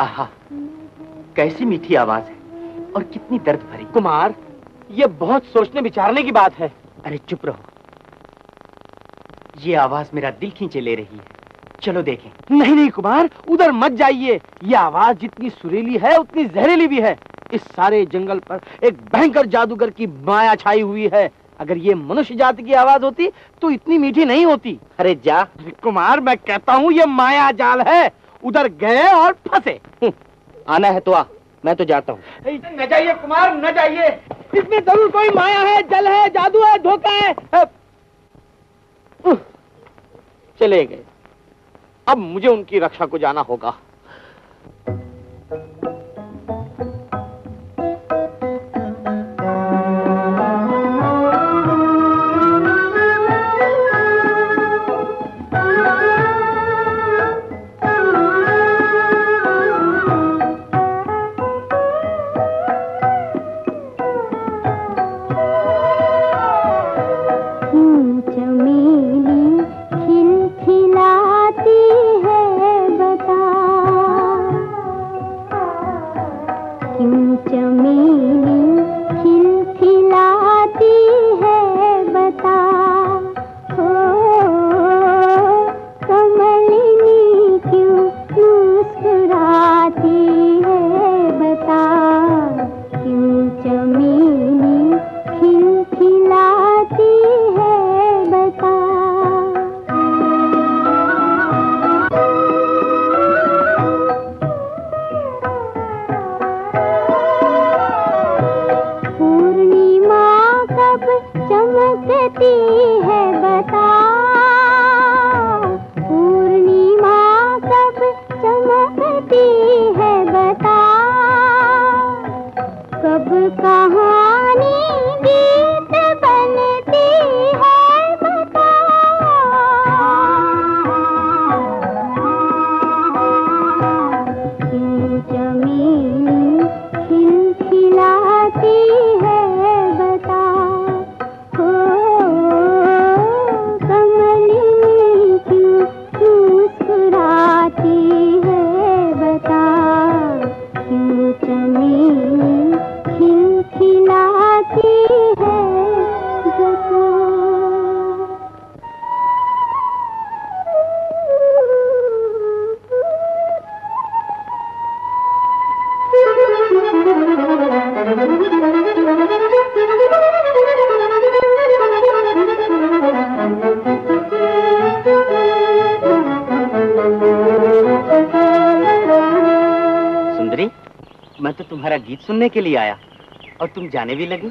आहा कैसी मीठी आवाज़ है और कितनी दर्द भरी। कुमार ये बहुत सोचने विचारने की बात है। अरे चुप रहो। ये आवाज़ मेरा दिल खींचे ले रही है। चलो देखें। नहीं नहीं कुमार उधर मत जाइए। ये आवाज़ जितनी सुरीली है उतनी जहरीली भी है। इस सारे जंगल पर एक भयंकर जादूगर की माया छाई हुई है। अगर ये मनुष्य जाति की आवाज़ होती तो इतनी मीठी नहीं होती। अरे जा। कुमार मैं कहता हूँ ये माया जाल है। उधर गए और फंसे। हम्म, आना है तो आ मैं तो जाता हूँ। न जाइए कुमार न जाइए। इसमें ज़रूर कोई माया है जल है जादू है धोखा है। चले गए। अब मुझे उनकी रक्षा को जाना होगा। चमी चमकती है बता सुंदरी मैं तो तुम्हारा गीत सुनने के लिए आया और तुम जाने भी लगी।